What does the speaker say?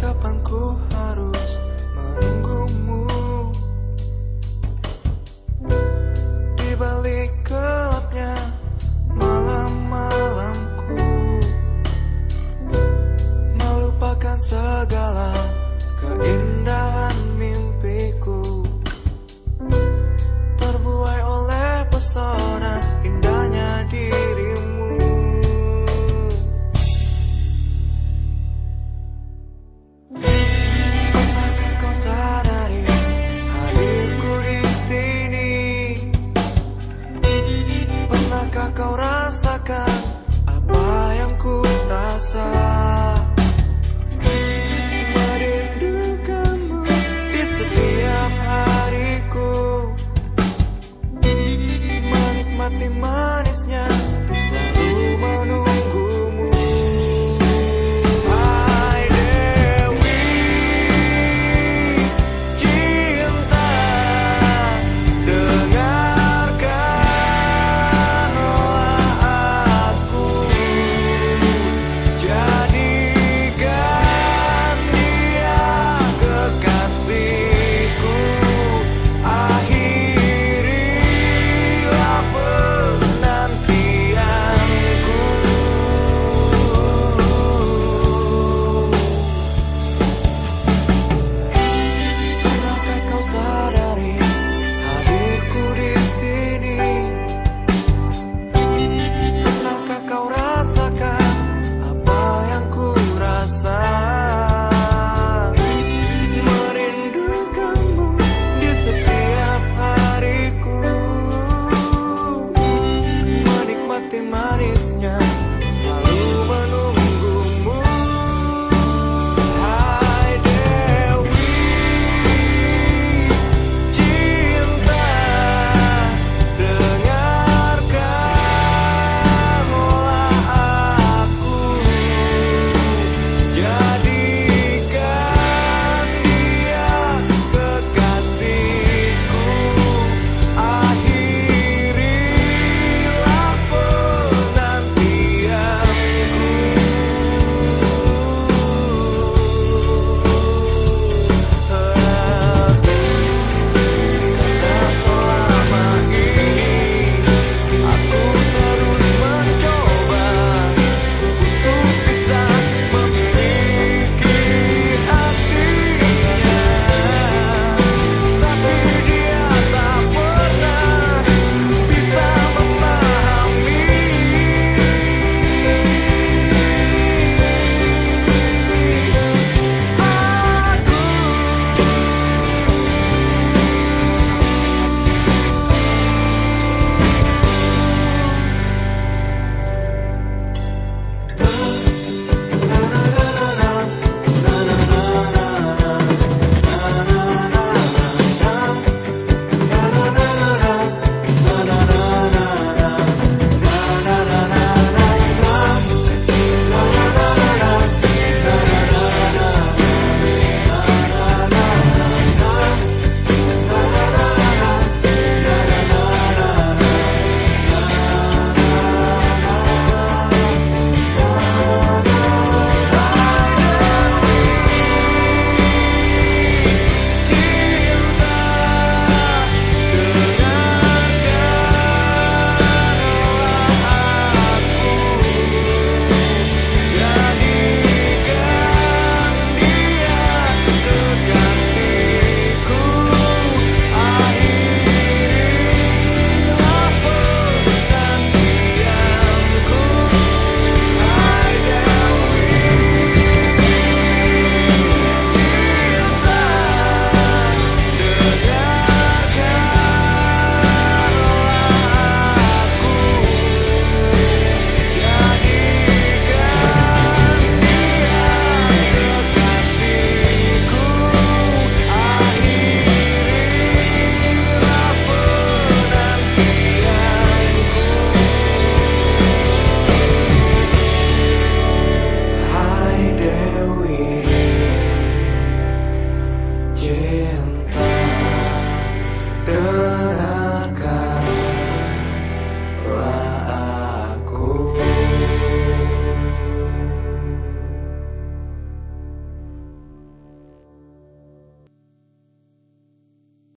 Kapan ku